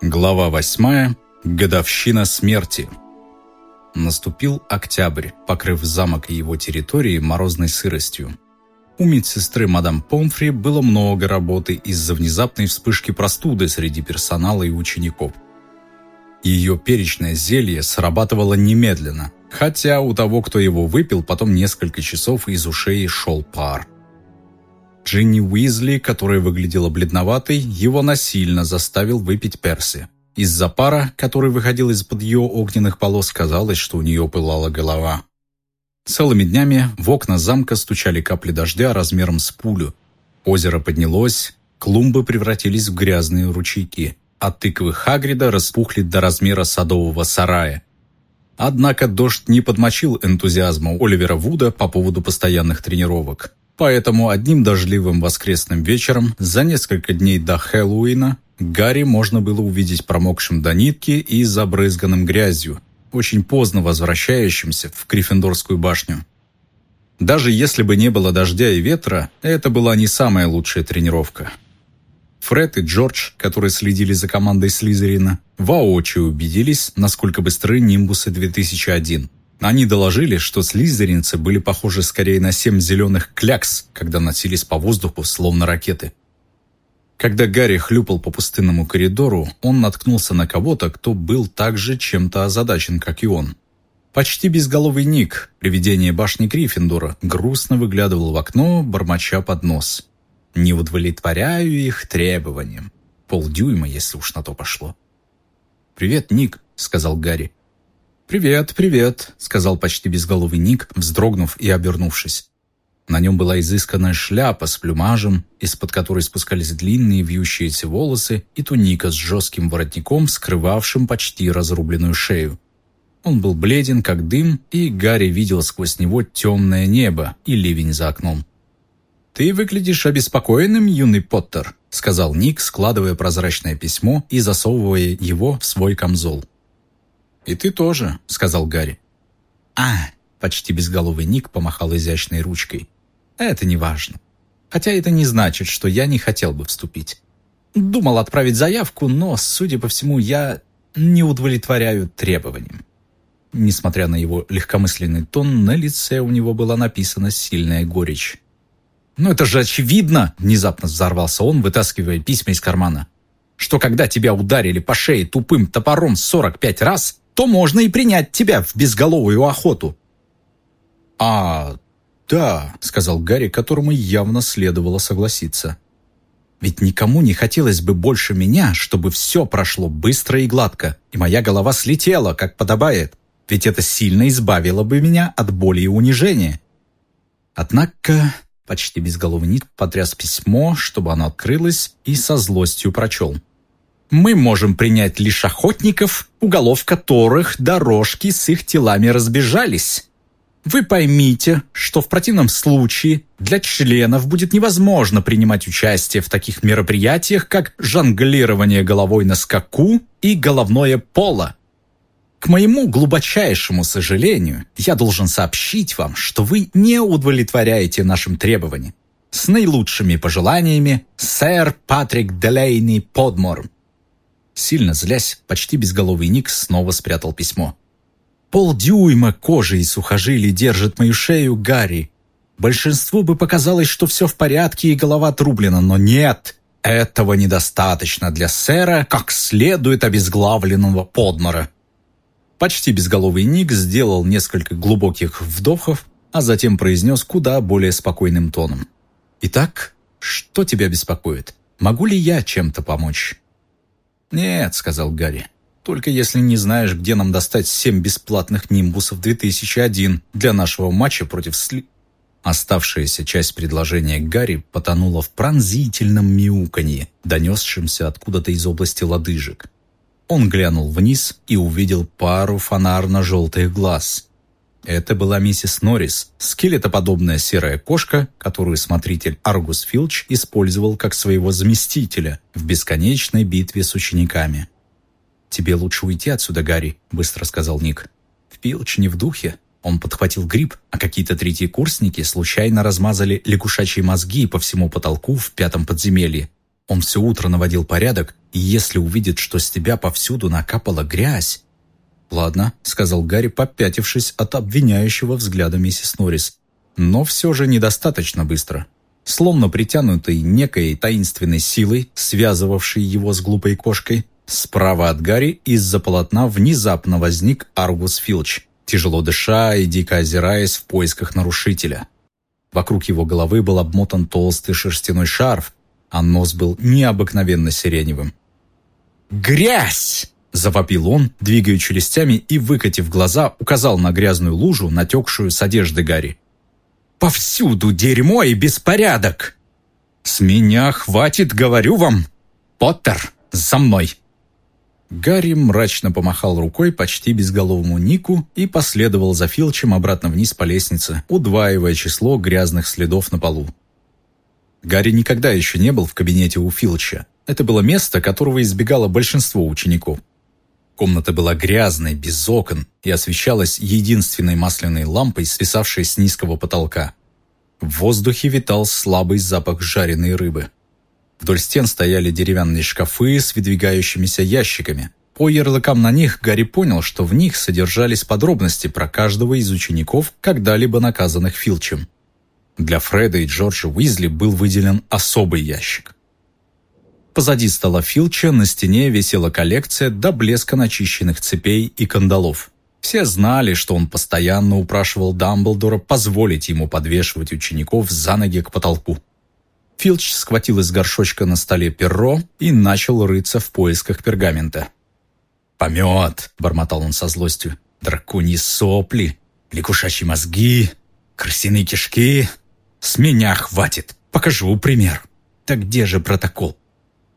Глава восьмая. Годовщина смерти. Наступил октябрь, покрыв замок и его территории морозной сыростью. У медсестры мадам Помфри было много работы из-за внезапной вспышки простуды среди персонала и учеников. Ее перечное зелье срабатывало немедленно, хотя у того, кто его выпил, потом несколько часов из ушей шел пар. Джинни Уизли, которая выглядела бледноватой, его насильно заставил выпить Перси. Из-за пара, который выходил из-под ее огненных полос, казалось, что у нее пылала голова. Целыми днями в окна замка стучали капли дождя размером с пулю. Озеро поднялось, клумбы превратились в грязные ручейки, а тыквы Хагрида распухли до размера садового сарая. Однако дождь не подмочил энтузиазма Оливера Вуда по поводу постоянных тренировок. Поэтому одним дождливым воскресным вечером за несколько дней до Хэллоуина Гарри можно было увидеть промокшим до нитки и забрызганным грязью, очень поздно возвращающимся в Гриффиндорскую башню. Даже если бы не было дождя и ветра, это была не самая лучшая тренировка. Фред и Джордж, которые следили за командой Слизерина, воочию убедились, насколько быстры Нимбусы 2001. Они доложили, что слизеринцы были похожи скорее на семь зеленых клякс, когда носились по воздуху, словно ракеты. Когда Гарри хлюпал по пустынному коридору, он наткнулся на кого-то, кто был так же чем-то озадачен, как и он. Почти безголовый Ник, привидение башни Гриффиндора, грустно выглядывал в окно, бормоча под нос. «Не удовлетворяю их требованиям. Полдюйма, если уж на то пошло». «Привет, Ник», — сказал Гарри. «Привет, привет», — сказал почти безголовый Ник, вздрогнув и обернувшись. На нем была изысканная шляпа с плюмажем, из-под которой спускались длинные вьющиеся волосы, и туника с жестким воротником, скрывавшим почти разрубленную шею. Он был бледен, как дым, и Гарри видел сквозь него темное небо и ливень за окном. «Ты выглядишь обеспокоенным, юный Поттер», — сказал Ник, складывая прозрачное письмо и засовывая его в свой камзол. «И ты тоже», — сказал Гарри. «А!» — почти безголовый Ник помахал изящной ручкой. «Это не важно. Хотя это не значит, что я не хотел бы вступить. Думал отправить заявку, но, судя по всему, я не удовлетворяю требованиям». Несмотря на его легкомысленный тон, на лице у него была написана сильная горечь. «Ну это же очевидно!» – внезапно взорвался он, вытаскивая письма из кармана. «Что когда тебя ударили по шее тупым топором 45 раз, то можно и принять тебя в безголовую охоту». «А, да», — сказал Гарри, которому явно следовало согласиться. «Ведь никому не хотелось бы больше меня, чтобы все прошло быстро и гладко, и моя голова слетела, как подобает, ведь это сильно избавило бы меня от боли и унижения». Однако почти безголовый Ник потряс письмо, чтобы оно открылось, и со злостью прочел мы можем принять лишь охотников, уголов которых дорожки с их телами разбежались. Вы поймите, что в противном случае для членов будет невозможно принимать участие в таких мероприятиях, как жонглирование головой на скаку и головное поло. К моему глубочайшему сожалению, я должен сообщить вам, что вы не удовлетворяете нашим требованиям. С наилучшими пожеланиями, сэр Патрик Делейни Подмор. Сильно злясь, почти безголовый Ник снова спрятал письмо. «Полдюйма кожи и сухожилий держит мою шею Гарри. Большинству бы показалось, что все в порядке и голова отрублена, но нет, этого недостаточно для сэра, как следует обезглавленного подмора». Почти безголовый Ник сделал несколько глубоких вдохов, а затем произнес куда более спокойным тоном. «Итак, что тебя беспокоит? Могу ли я чем-то помочь?» «Нет», — сказал Гарри, — «только если не знаешь, где нам достать семь бесплатных нимбусов 2001 для нашего матча против Сли...» Оставшаяся часть предложения Гарри потонула в пронзительном мяуканье, донесшемся откуда-то из области лодыжек. Он глянул вниз и увидел пару фонарно-желтых глаз — это была миссис Норрис, скелетоподобная серая кошка, которую смотритель Аргус Филч использовал как своего заместителя в бесконечной битве с учениками. «Тебе лучше уйти отсюда, Гарри», — быстро сказал Ник. Филч не в духе. Он подхватил грипп, а какие-то третьи курсники случайно размазали лягушачьи мозги по всему потолку в пятом подземелье. Он все утро наводил порядок, И если увидит, что с тебя повсюду накапала грязь... «Ладно», — сказал Гарри, попятившись от обвиняющего взгляда миссис Норрис. «Но все же недостаточно быстро». Словно притянутый некой таинственной силой, связывавшей его с глупой кошкой, справа от Гарри из-за полотна внезапно возник Аргус Филч, тяжело дыша и дико озираясь в поисках нарушителя. Вокруг его головы был обмотан толстый шерстяной шарф, а нос был необыкновенно сиреневым. «Грязь!» – завопил он, двигая челюстями и, выкатив глаза, указал на грязную лужу, натекшую с одежды Гарри. «Повсюду дерьмо и беспорядок!» «С меня хватит, говорю вам! Поттер, за мной!» Гарри мрачно помахал рукой почти безголовому Нику и последовал за Филчем обратно вниз по лестнице, удваивая число грязных следов на полу. Гарри никогда еще не был в кабинете у Филча. Это было место, которого избегало большинство учеников. Комната была грязной, без окон, и освещалась единственной масляной лампой, свисавшей с низкого потолка. В воздухе витал слабый запах жареной рыбы. Вдоль стен стояли деревянные шкафы с выдвигающимися ящиками. По ярлыкам на них Гарри понял, что в них содержались подробности про каждого из учеников, когда-либо наказанных Филчем. Для Фреда и Джорджа Уизли был выделен особый ящик. Позади стола Филча на стене висела коллекция до блеска начищенных цепей и кандалов. Все знали, что он постоянно упрашивал Дамблдора позволить ему подвешивать учеников за ноги к потолку. Филч схватил из горшочка на столе перо и начал рыться в поисках пергамента. «Помет!» — бормотал он со злостью. «Драконьи сопли, лягушачьи мозги, крысиные кишки. С меня хватит! Покажу пример. Так где же протокол?»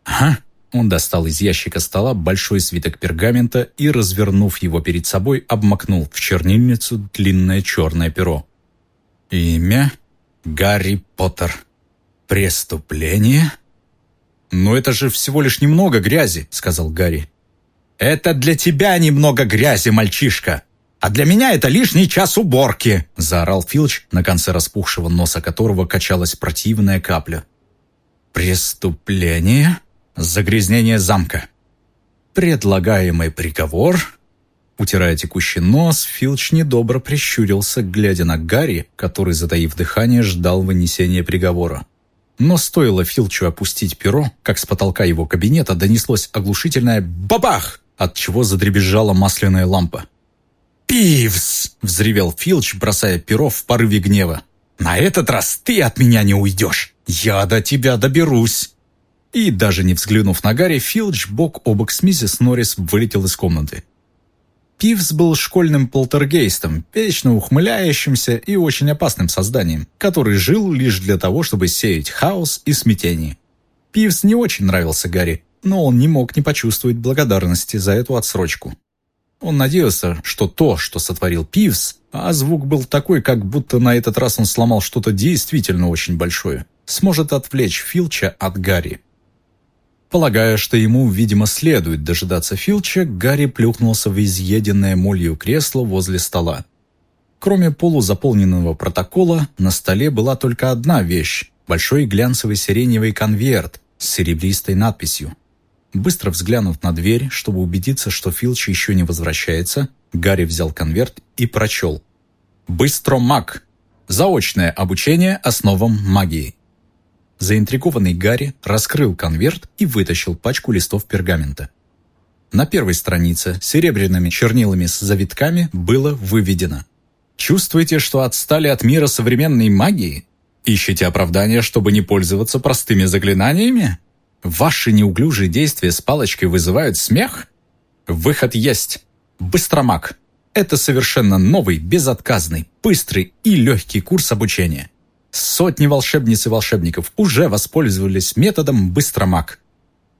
«Ага». Он достал из ящика стола большой свиток пергамента и, развернув его перед собой, обмакнул в чернильницу длинное черное перо. «Имя Гарри Поттер», «Преступление?» «Но это же всего лишь немного грязи», — сказал Гарри. «Это для тебя немного грязи, мальчишка, а для меня это лишний час уборки», — заорал Филч, на конце распухшего носа которого качалась противная капля. «Преступление? Загрязнение замка. Предлагаемый приговор?» Утирая текущий нос, Филч недобро прищурился, глядя на Гарри, который, затаив дыхание, ждал вынесения приговора. Но стоило Филчу опустить перо, как с потолка его кабинета донеслось оглушительное «бабах!», от чего задребезжала масляная лампа. «Пивс!» — взревел Филч, бросая перо в порыве гнева. «На этот раз ты от меня не уйдешь! Я до тебя доберусь!» И даже не взглянув на Гарри, Филч бок о бок с миссис Норрис вылетел из комнаты. Пивс был школьным полтергейстом, вечно ухмыляющимся и очень опасным созданием, который жил лишь для того, чтобы сеять хаос и смятение. Пивс не очень нравился Гарри, но он не мог не почувствовать благодарности за эту отсрочку. Он надеялся, что то, что сотворил Пивс, а звук был такой, как будто на этот раз он сломал что-то действительно очень большое, сможет отвлечь Филча от Гарри. Полагая, что ему, видимо, следует дожидаться Филча, Гарри плюхнулся в изъеденное молью кресло возле стола. Кроме полузаполненного протокола, на столе была только одна вещь – большой глянцевый сиреневый конверт с серебристой надписью. Быстро взглянув на дверь, чтобы убедиться, что Филч еще не возвращается, Гарри взял конверт и прочел. «Быстро маг! Заочное обучение основам магии!» Заинтригованный Гарри раскрыл конверт и вытащил пачку листов пергамента. На первой странице серебряными чернилами с завитками было выведено «Чувствуете, что отстали от мира современной магии? Ищете оправдания, чтобы не пользоваться простыми заклинаниями? Ваши неуклюжие действия с палочкой вызывают смех? Выход есть. Быстромаг. Это совершенно новый, безотказный, быстрый и легкий курс обучения. Сотни волшебниц и волшебников уже воспользовались методом «Быстромаг».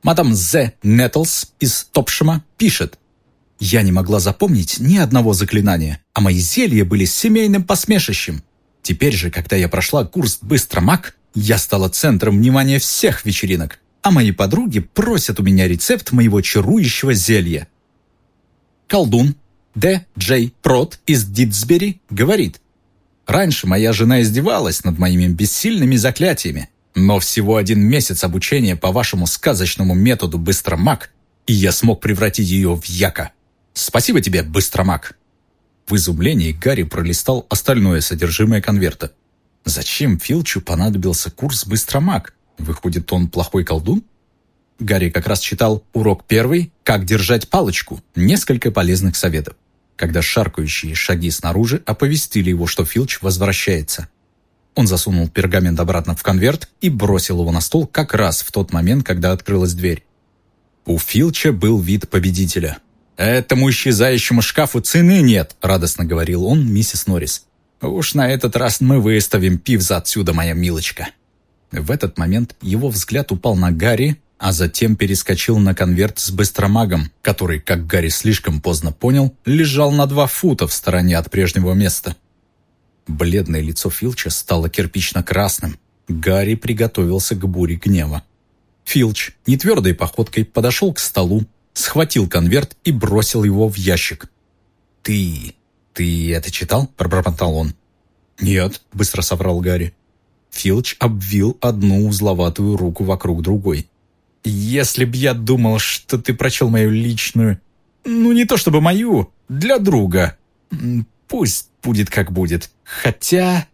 Мадам З. Нетлс из Топшема пишет, «Я не могла запомнить ни одного заклинания, а мои зелья были семейным посмешищем. Теперь же, когда я прошла курс «Быстромаг», я стала центром внимания всех вечеринок, а мои подруги просят у меня рецепт моего чарующего зелья. Колдун Д. Джей Прот из Дитсбери говорит, Раньше моя жена издевалась над моими бессильными заклятиями, Но всего один месяц обучения по вашему сказочному методу «Быстромаг», и я смог превратить ее в яка. Спасибо тебе, Быстромаг!» В изумлении Гарри пролистал остальное содержимое конверта. Зачем Филчу понадобился курс «Быстромаг»? Выходит, он плохой колдун? Гарри как раз читал урок первый «Как держать палочку» несколько полезных советов, когда шаркающие шаги снаружи оповестили его, что Филч возвращается. Он засунул пергамент обратно в конверт и бросил его на стол как раз в тот момент, когда открылась дверь. У Филча был вид победителя. «Этому исчезающему шкафу цены нет», — радостно говорил он миссис Норрис. «Уж на этот раз мы выставим пивза отсюда, моя милочка». В этот момент его взгляд упал на Гарри, а затем перескочил на конверт с быстромагом, который, как Гарри слишком поздно понял, лежал на два фута в стороне от прежнего места. Бледное лицо Филча стало кирпично-красным. Гарри приготовился к буре гнева. Филч нетвердой походкой подошел к столу, схватил конверт и бросил его в ящик. «Ты... ты это читал?» – пробормотал он. «Нет», – быстро соврал Гарри. Филч обвил одну узловатую руку вокруг другой. «Если б я думал, что ты прочел мою личную... Ну, не то чтобы мою, для друга. Пусть будет как будет. Хотя...»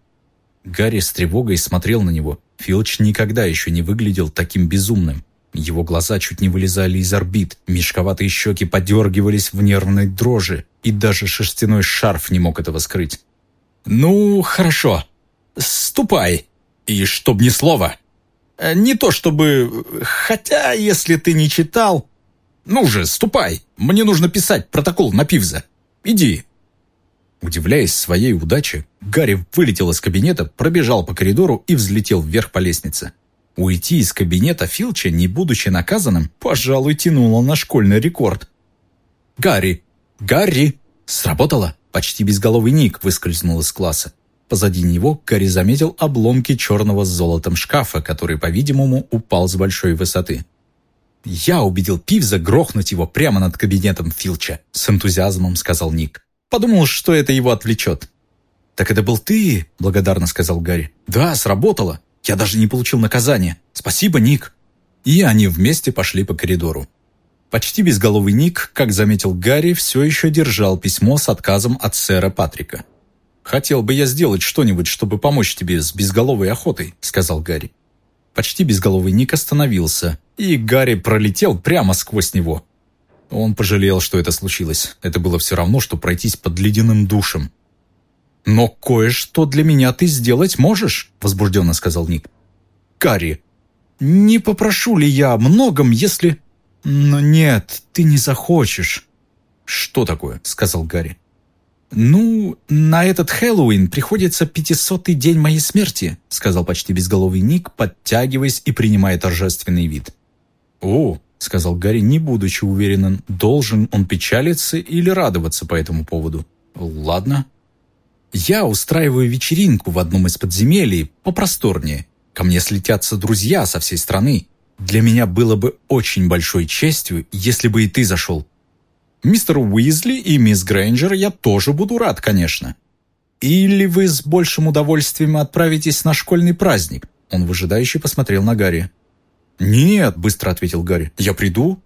Гарри с тревогой смотрел на него. Филч никогда еще не выглядел таким безумным. Его глаза чуть не вылезали из орбит, мешковатые щеки подергивались в нервной дрожи, и даже шерстяной шарф не мог этого скрыть. «Ну, хорошо. Ступай. И чтоб ни слова. Э, не то чтобы... Хотя, если ты не читал... Ну же, ступай. Мне нужно писать протокол на Пивза. Иди». Удивляясь своей удаче, Гарри вылетел из кабинета, пробежал по коридору и взлетел вверх по лестнице. Уйти из кабинета Филча, не будучи наказанным, пожалуй, тянуло на школьный рекорд. «Гарри! Гарри!» Сработало. Почти безголовый Ник выскользнул из класса. Позади него Гарри заметил обломки черного с золотом шкафа, который, по-видимому, упал с большой высоты. «Я убедил Пивза грохнуть его прямо над кабинетом Филча», с энтузиазмом сказал Ник. Подумал, что это его отвлечет. «Так это был ты?» – благодарно сказал Гарри. «Да, сработало. Я даже не получил наказания. Спасибо, Ник». И они вместе пошли по коридору. Почти безголовый Ник, как заметил Гарри, все еще держал письмо с отказом от сэра Патрика. «Хотел бы я сделать что-нибудь, чтобы помочь тебе с безголовой охотой», — сказал Гарри. Почти безголовый Ник остановился, и Гарри пролетел прямо сквозь него. Он пожалел, что это случилось. Это было все равно, что пройтись под ледяным душем. «Но кое-что для меня ты сделать можешь», — возбужденно сказал Ник. «Гарри, не попрошу ли я многом, если...» «Но нет, ты не захочешь». «Что такое?» — сказал Гарри. «Ну, на этот Хэллоуин приходится пятисотый день моей смерти», сказал почти безголовый Ник, подтягиваясь и принимая торжественный вид. «О», — сказал Гарри, не будучи уверенным, должен он печалиться или радоваться по этому поводу. «Ладно». «Я устраиваю вечеринку в одном из подземелий, попросторнее. Ко мне слетятся друзья со всей страны. Для меня было бы очень большой честью, если бы и ты зашел. Мистер Уизли и мисс Грейнджер я тоже буду рад, конечно. Или вы с большим удовольствием отправитесь на школьный праздник?» Он выжидающе посмотрел на Гарри. «Нет», — быстро ответил Гарри, — «я приду».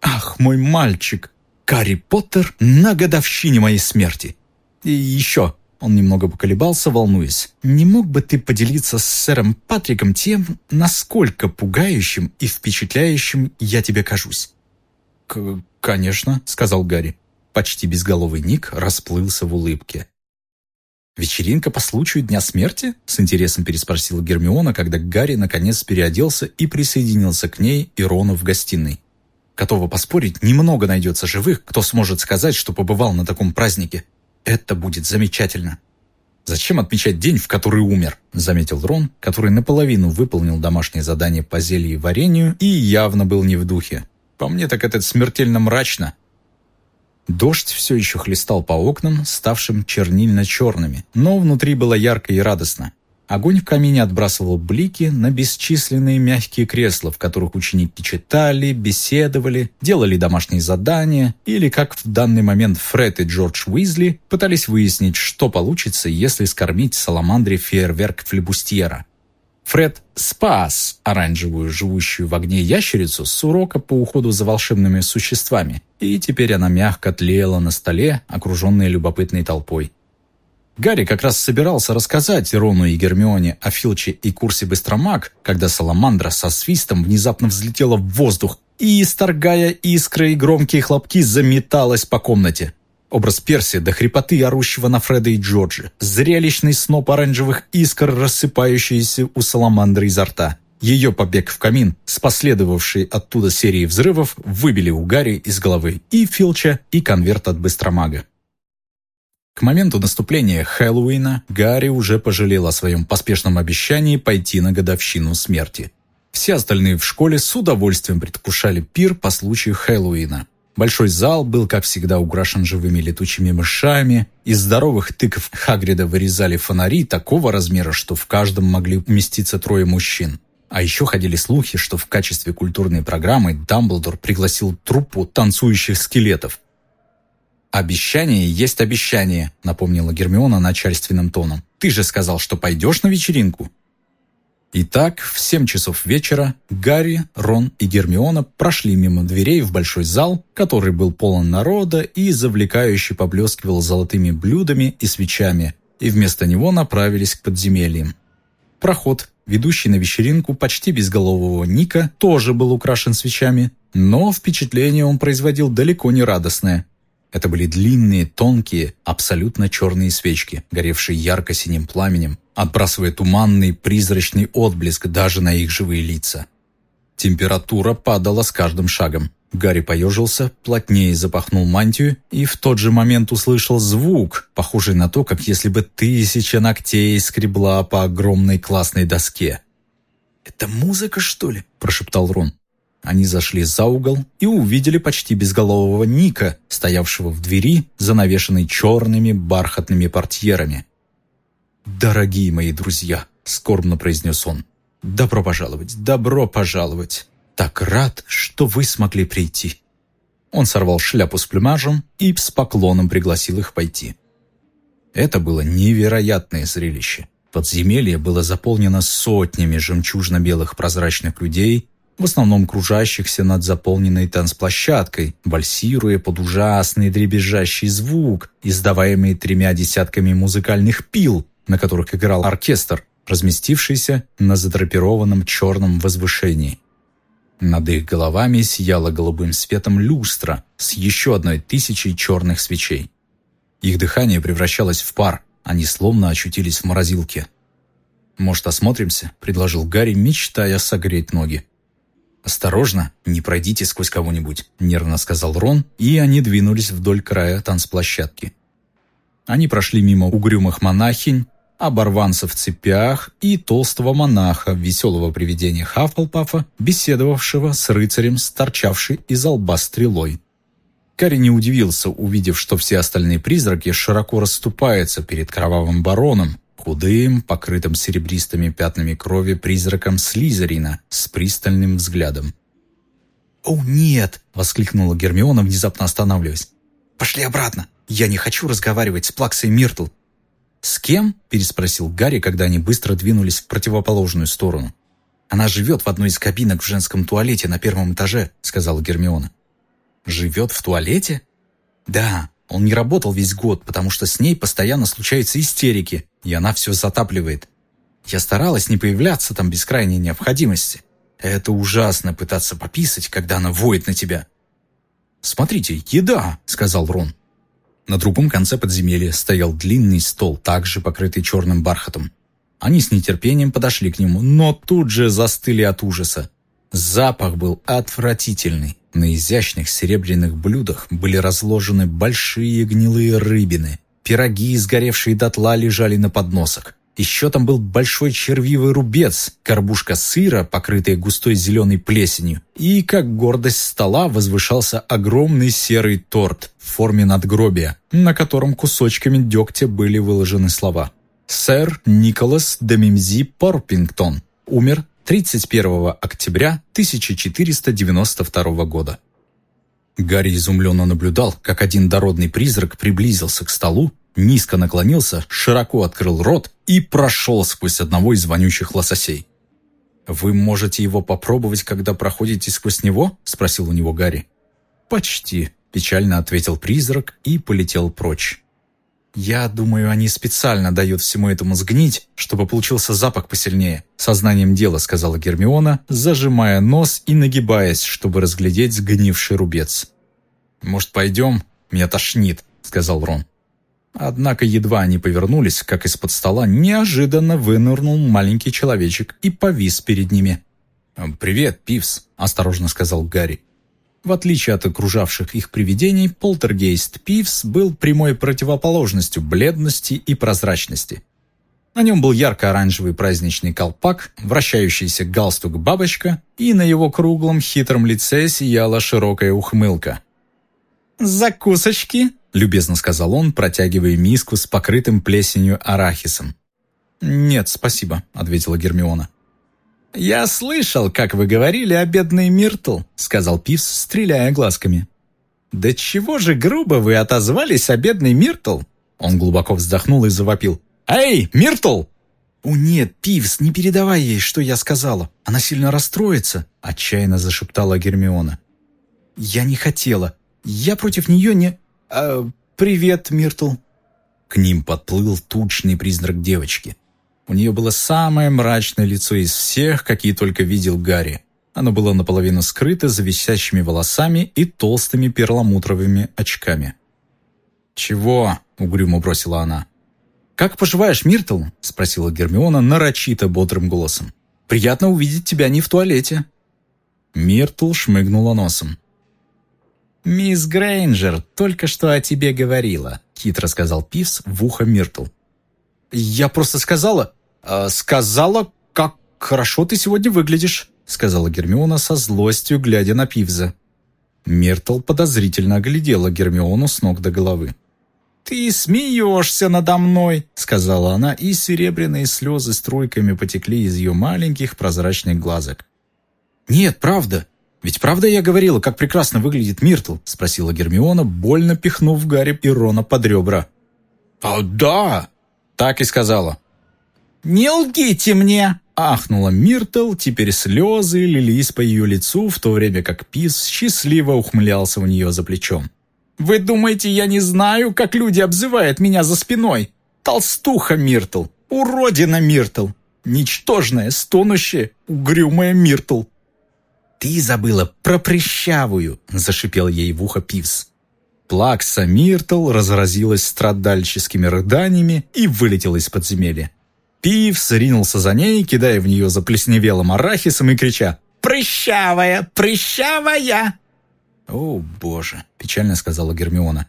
«Ах, мой мальчик! Гарри Поттер на годовщине моей смерти! И еще...» Он немного поколебался, волнуясь. «Не мог бы ты поделиться с сэром Патриком тем, насколько пугающим и впечатляющим я тебе кажусь?» «Конечно», — сказал Гарри. Почти безголовый Ник расплылся в улыбке. «Вечеринка по случаю Дня смерти?» — с интересом переспросила Гермиона, когда Гарри наконец переоделся и присоединился к ней и Рону в гостиной. «Готова поспорить, немного найдется живых, кто сможет сказать, что побывал на таком празднике. Это будет замечательно». «Зачем отмечать день, в который умер?» — заметил Рон, который наполовину выполнил домашнее задание по зелью и варенью и явно был не в духе. «По мне так это смертельно мрачно». Дождь все еще хлестал по окнам, ставшим чернильно-черными, но внутри было ярко и радостно. Огонь в камине отбрасывал блики на бесчисленные мягкие кресла, в которых ученики читали, беседовали, делали домашние задания, или, как в данный момент Фред и Джордж Уизли, пытались выяснить, что получится, если скормить саламандре фейерверк флебустьера. Фред спас оранжевую, живущую в огне ящерицу с урока по уходу за волшебными существами, и теперь она мягко тлела на столе, окруженная любопытной толпой. Гарри как раз собирался рассказать Рону и Гермионе о Филче и курсе Быстромаг, когда Саламандра со свистом внезапно взлетела в воздух и, исторгая искры и громкие хлопки, заметалась по комнате. Образ Перси до хрипоты орущего на Фреда и Джорджа, зрелищный сноп оранжевых искр, рассыпающийся у Саламандры изо рта. Ее побег в камин с последовавшей оттуда серией взрывов выбили у Гарри из головы и Филча, и конверт от Быстромага. К моменту наступления Хэллоуина Гарри уже пожалел о своем поспешном обещании пойти на годовщину смерти. Все остальные в школе с удовольствием предвкушали пир по случаю Хэллоуина. Большой зал был, как всегда, украшен живыми летучими мышами. Из здоровых тыков Хагрида вырезали фонари такого размера, что в каждом могли уместиться трое мужчин. А еще ходили слухи, что в качестве культурной программы Дамблдор пригласил труппу танцующих скелетов. «Обещание есть обещание», — напомнила Гермиона начальственным тоном. «Ты же сказал, что пойдешь на вечеринку». Итак, в семь часов вечера Гарри, Рон и Гермиона прошли мимо дверей в большой зал, который был полон народа и завлекающе поблескивал золотыми блюдами и свечами, и вместо него направились к подземельям. Проход, ведущий на вечеринку почти безголового Ника, тоже был украшен свечами, но впечатление он производил далеко не радостное – это были длинные, тонкие, абсолютно черные свечки, горевшие ярко-синим пламенем, отбрасывая туманный, призрачный отблеск даже на их живые лица. Температура падала с каждым шагом. Гарри поежился, плотнее запахнул мантию и в тот же момент услышал звук, похожий на то, как если бы тысяча ногтей скребла по огромной классной доске. «Это музыка, что ли?» – прошептал Рон. Они зашли за угол и увидели почти безголового Ника, стоявшего в двери, занавешенной черными бархатными портьерами. «Дорогие мои друзья», — скорбно произнес он, — «добро пожаловать, добро пожаловать. Так рад, что вы смогли прийти». Он сорвал шляпу с плюмажем и с поклоном пригласил их пойти. Это было невероятное зрелище. Подземелье было заполнено сотнями жемчужно-белых прозрачных людей, в основном кружащихся над заполненной танцплощадкой, вальсируя под ужасный дребезжащий звук, издаваемый тремя десятками музыкальных пил, на которых играл оркестр, разместившийся на задрапированном черном возвышении. Над их головами сияла голубым светом люстра с еще одной тысячей черных свечей. Их дыхание превращалось в пар, они словно очутились в морозилке. «Может, осмотримся?» – предложил Гарри, мечтая согреть ноги. «Осторожно, не пройдите сквозь кого-нибудь», — нервно сказал Рон, и они двинулись вдоль края танцплощадки. Они прошли мимо угрюмых монахинь, оборванцев в цепях и толстого монаха, веселого привидения Хаффлпафа, беседовавшего с рыцарем, сторчавший из лба стрелой. Карри не удивился, увидев, что все остальные призраки широко расступаются перед кровавым бароном, худым, покрытым серебристыми пятнами крови призраком Слизерина с пристальным взглядом. «О, нет!» — воскликнула Гермиона, внезапно останавливаясь. «Пошли обратно! Я не хочу разговаривать с Плаксой Миртл!» «С кем?» — переспросил Гарри, когда они быстро двинулись в противоположную сторону. «Она живет в одной из кабинок в женском туалете на первом этаже», — сказала Гермиона. «Живет в туалете?» «Да, он не работал весь год, потому что с ней постоянно случаются истерики, и она все затапливает. Я старалась не появляться там без крайней необходимости. Это ужасно пытаться пописать, когда она воет на тебя. «Смотрите, еда!» — сказал Рон. На другом конце подземелья стоял длинный стол, также покрытый черным бархатом. Они с нетерпением подошли к нему, но тут же застыли от ужаса. Запах был отвратительный. На изящных серебряных блюдах были разложены большие гнилые рыбины. Пироги, сгоревшие дотла, лежали на подносах. Еще там был большой червивый рубец, горбушка сыра, покрытая густой зеленой плесенью. И, как гордость стола, возвышался огромный серый торт в форме надгробия, на котором кусочками дегтя были выложены слова. «Сэр Николас де Мимзи Порпингтон умер 31 октября 1492 года. Гарри изумленно наблюдал, как один дородный призрак приблизился к столу, низко наклонился, широко открыл рот и прошел сквозь одного из вонючих лососей. «Вы можете его попробовать, когда проходите сквозь него?» – спросил у него Гарри. «Почти», – печально ответил призрак и полетел прочь. «Я думаю, они специально дают всему этому сгнить, чтобы получился запах посильнее», – сознанием дела сказала Гермиона, зажимая нос и нагибаясь, чтобы разглядеть сгнивший рубец. «Может, пойдем? Меня тошнит», – сказал Рон. Однако едва они повернулись, как из-под стола неожиданно вынырнул маленький человечек и повис перед ними. «Привет, Пивс», – осторожно сказал Гарри. В отличие от окружавших их привидений, полтергейст Пивс был прямой противоположностью бледности и прозрачности. На нем был ярко-оранжевый праздничный колпак, вращающийся галстук-бабочка, и на его круглом хитром лице сияла широкая ухмылка. «Закусочки?» любезно сказал он, протягивая миску с покрытым плесенью арахисом. «Нет, спасибо», — ответила Гермиона. «Я слышал, как вы говорили о бедной Миртл», — сказал Пивс, стреляя глазками. «Да чего же грубо вы отозвались о бедной Миртл?» Он глубоко вздохнул и завопил. «Эй, Миртл!» «О нет, Пивс, не передавай ей, что я сказала. Она сильно расстроится», — отчаянно зашептала Гермиона. «Я не хотела. Я против нее не...» «А, «Привет, Миртл». К ним подплыл тучный призрак девочки. У нее было самое мрачное лицо из всех, какие только видел Гарри. Оно было наполовину скрыто за висящими волосами и толстыми перламутровыми очками. «Чего?» — угрюмо бросила она. «Как поживаешь, Миртл?» — спросила Гермиона нарочито бодрым голосом. «Приятно увидеть тебя не в туалете». Миртл шмыгнула носом. «Мисс Грейнджер только что о тебе говорила», — хитро сказал Пивс в ухо Миртл. «Я просто сказала... Э, сказала, как хорошо ты сегодня выглядишь», — сказала Гермиона со злостью, глядя на Пивза. Миртл подозрительно оглядела Гермиону с ног до головы. «Ты смеешься надо мной», — сказала она, и серебряные слезы струйками потекли из ее маленьких прозрачных глазок. «Нет, правда», «Ведь правда я говорила, как прекрасно выглядит Миртл?» — спросила Гермиона, больно пихнув Гарри и Рона под ребра. «А да!» — так и сказала. «Не лгите мне!» — ахнула Миртл, теперь слезы лились по ее лицу, в то время как Пис счастливо ухмылялся у нее за плечом. «Вы думаете, я не знаю, как люди обзывают меня за спиной? Толстуха Миртл! Уродина Миртл! Ничтожная, стонущая, угрюмая Миртл!» «Ты забыла про прыщавую!» – зашипел ей в ухо Пивс. Плакса Миртл разразилась страдальческими рыданиями и вылетела из подземелья. Пивс ринулся за ней, кидая в нее заплесневелым арахисом и крича «Прыщавая! Прыщавая!» «О, боже!» – печально сказала Гермиона.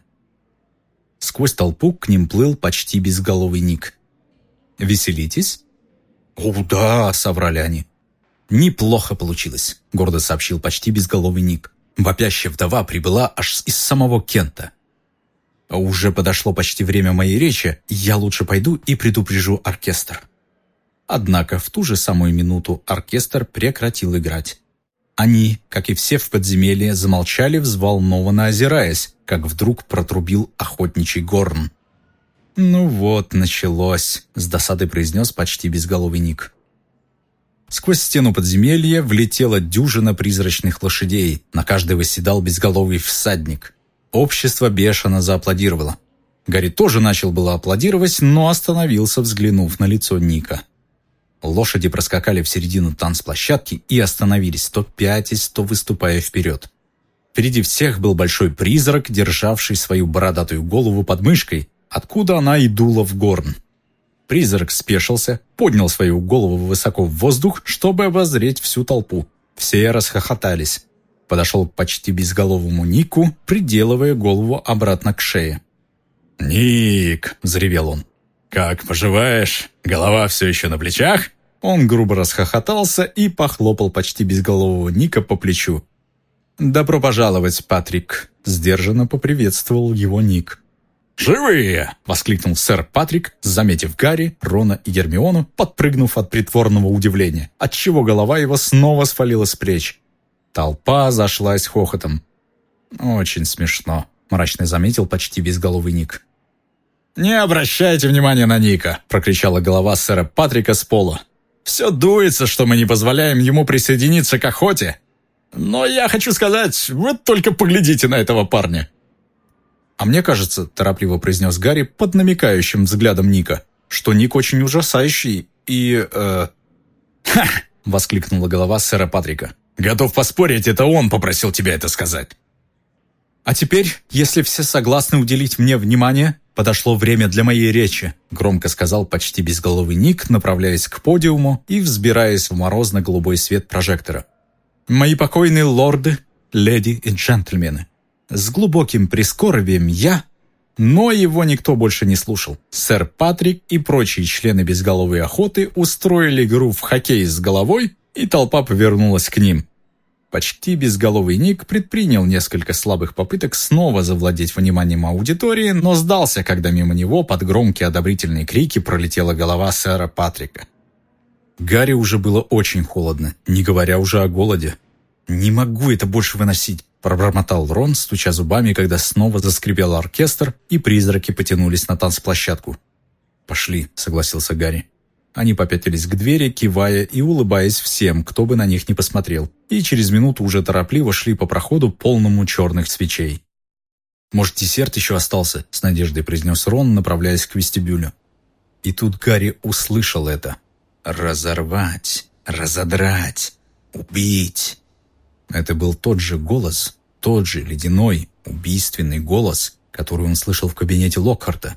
Сквозь толпу к ним плыл почти безголовый Ник. «Веселитесь?» «О, да!» – соврали они. «Неплохо получилось», — гордо сообщил почти безголовый Ник. «Вопящая вдова прибыла аж из самого Кента». «Уже подошло почти время моей речи, я лучше пойду и предупрежу оркестр». Однако в ту же самую минуту оркестр прекратил играть. Они, как и все в подземелье, замолчали, взволнованно озираясь, как вдруг протрубил охотничий горн. «Ну вот, началось», — с досадой произнес почти безголовый Ник. Сквозь стену подземелья влетела дюжина призрачных лошадей, на каждой восседал безголовый всадник. Общество бешено зааплодировало. Гарри тоже начал было аплодировать, но остановился, взглянув на лицо Ника. Лошади проскакали в середину танцплощадки и остановились, то пятясь, то выступая вперед. Впереди всех был большой призрак, державший свою бородатую голову под мышкой, откуда она и дула в горн. Призрак спешился, поднял свою голову высоко в воздух, чтобы обозреть всю толпу. Все расхохотались. Подошел к почти безголовому Нику, приделывая голову обратно к шее. «Ник!» – взревел он. «Как поживаешь? Голова все еще на плечах?» Он грубо расхохотался и похлопал почти безголового Ника по плечу. «Добро пожаловать, Патрик!» – сдержанно поприветствовал его Ник. «Живые!» — воскликнул сэр Патрик, заметив Гарри, Рона и Гермиону, подпрыгнув от притворного удивления, отчего голова его снова свалилась с плеч. Толпа зашлась хохотом. «Очень смешно», — мрачно заметил почти безголовый Ник. «Не обращайте внимания на Ника!» — прокричала голова сэра Патрика с пола. Все дуется, что мы не позволяем ему присоединиться к охоте. Но я хочу сказать, вы только поглядите на этого парня». «А мне кажется», – торопливо произнес Гарри под намекающим взглядом Ника, «что Ник очень ужасающий и...» э... «Ха!» – воскликнула голова сэра Патрика. «Готов поспорить, это он попросил тебя это сказать». «А теперь, если все согласны уделить мне внимание, подошло время для моей речи», громко сказал почти безголовый Ник, направляясь к подиуму и взбираясь в морозно-голубой свет прожектора. «Мои покойные лорды, леди и джентльмены, с глубоким прискорбием я...» Но его никто больше не слушал. Сэр Патрик и прочие члены безголовой охоты устроили игру в хоккей с головой, и толпа повернулась к ним. Почти безголовый Ник предпринял несколько слабых попыток снова завладеть вниманием аудитории, но сдался, когда мимо него под громкие одобрительные крики пролетела голова сэра Патрика. Гарри уже было очень холодно, не говоря уже о голоде. «Не могу это больше выносить», – пробормотал Рон, стуча зубами, когда снова заскрипел оркестр, и призраки потянулись на танцплощадку. «Пошли», – согласился Гарри. Они попятились к двери, кивая и улыбаясь всем, кто бы на них не посмотрел, и через минуту уже торопливо шли по проходу, полному черных свечей. «Может, десерт еще остался?» – с надеждой произнес Рон, направляясь к вестибюлю. И тут Гарри услышал это. «Разорвать, разодрать, убить». Это был тот же голос, тот же ледяной, убийственный голос, который он слышал в кабинете Локхарта.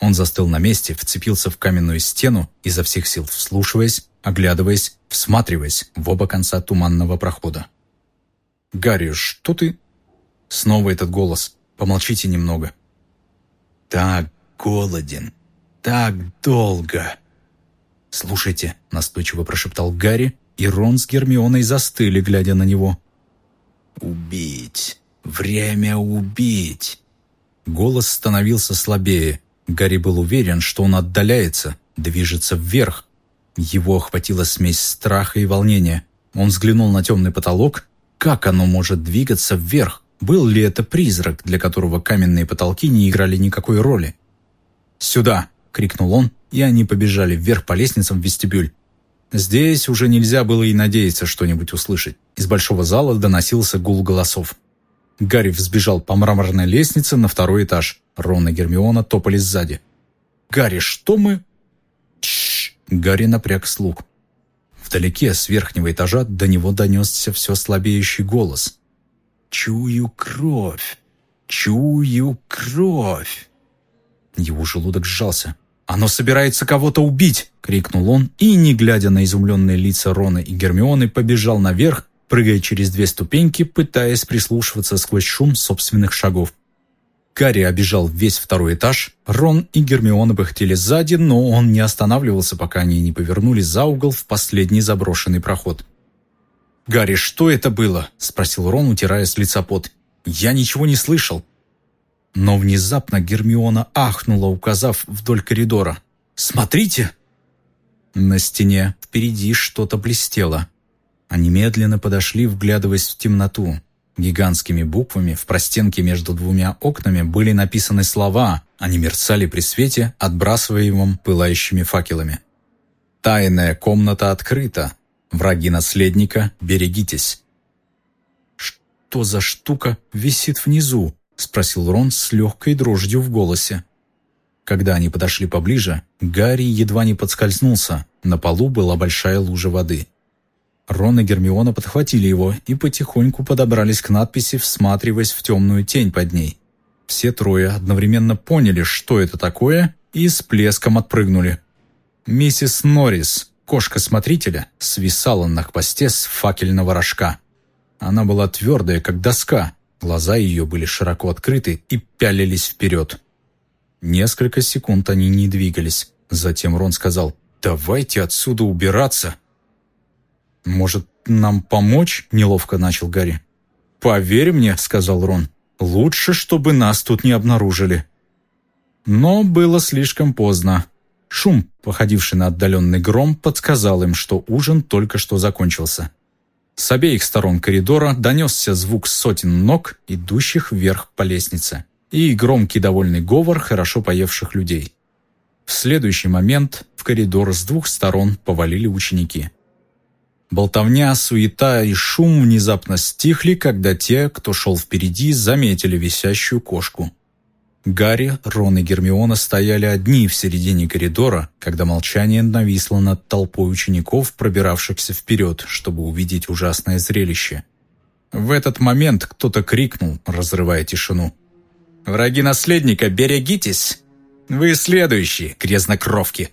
Он застыл на месте, вцепился в каменную стену, изо всех сил вслушиваясь, оглядываясь, всматриваясь в оба конца туманного прохода. «Гарри, что ты...» Снова этот голос. «Помолчите немного». «Так голоден, так долго». «Слушайте», — настойчиво прошептал Гарри, и Рон с Гермионой застыли, глядя на него. «Убить! Время убить!» Голос становился слабее, Гарри был уверен, что он отдаляется, движется вверх. Его охватила смесь страха и волнения. Он взглянул на темный потолок. Как оно может двигаться вверх? Был ли это призрак, для которого каменные потолки не играли никакой роли? «Сюда!» — крикнул он, и они побежали вверх по лестницам в вестибюль. Здесь уже нельзя было и надеяться что-нибудь услышать. Из большого зала доносился гул голосов. Гарри взбежал по мраморной лестнице на второй этаж. Рон и Гермиона топали сзади. «Гарри, что мы...» Чш! Гарри напряг слух. Вдалеке, с верхнего этажа, до него донесся все слабеющий голос. «Чую кровь! Чую кровь!» Его желудок сжался. «Оно собирается кого-то убить!» — крикнул он, и, не глядя на изумленные лица Рона и Гермионы, побежал наверх, прыгая через две ступеньки, пытаясь прислушиваться сквозь шум собственных шагов. Гарри обежал весь второй этаж, Рон и Гермиона бы хотели сзади, но он не останавливался, пока они не повернулись за угол в последний заброшенный проход. «Гарри, что это было?» – спросил Рон, утирая с лица пот. «Я ничего не слышал». Но внезапно Гермиона ахнула, указав вдоль коридора. «Смотрите!» На стене впереди что-то блестело. Они медленно подошли, вглядываясь в темноту. Гигантскими буквами в простенке между двумя окнами были написаны слова, они мерцали при свете, отбрасываемом пылающими факелами. «Тайная комната открыта. Враги наследника, берегитесь». «Что за штука висит внизу?» — спросил Рон с легкой дрожью в голосе. Когда они подошли поближе, Гарри едва не подскользнулся. На полу была большая лужа воды. Рон и Гермиона подхватили его и потихоньку подобрались к надписи, всматриваясь в темную тень под ней. Все трое одновременно поняли, что это такое, и с плеском отпрыгнули. Миссис Норрис, кошка-смотрителя, свисала на хвосте с факельного рожка. Она была твердая, как доска, глаза ее были широко открыты и пялились вперед. Несколько секунд они не двигались. Затем Рон сказал «Давайте отсюда убираться!» «Может, нам помочь?» – неловко начал Гарри. «Поверь мне», – сказал Рон, – «лучше, чтобы нас тут не обнаружили». Но было слишком поздно. Шум, походивший на отдаленный гром, подсказал им, что ужин только что закончился. С обеих сторон коридора донесся звук сотен ног, идущих вверх по лестнице, и громкий довольный говор хорошо поевших людей. В следующий момент в коридор с двух сторон повалили ученики. Болтовня, суета и шум внезапно стихли, когда те, кто шел впереди, заметили висящую кошку. Гарри, Рон и Гермиона стояли одни в середине коридора, когда молчание нависло над толпой учеников, пробиравшихся вперед, чтобы увидеть ужасное зрелище. В этот момент кто-то крикнул, разрывая тишину. «Враги наследника, берегитесь! Вы следующие, грязнокровки!»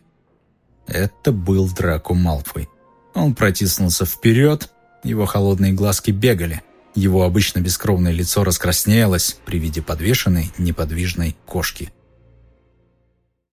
Это был Драко Малфой. Он протиснулся вперед, его холодные глазки бегали. Его обычно бескровное лицо раскраснелось при виде подвешенной неподвижной кошки.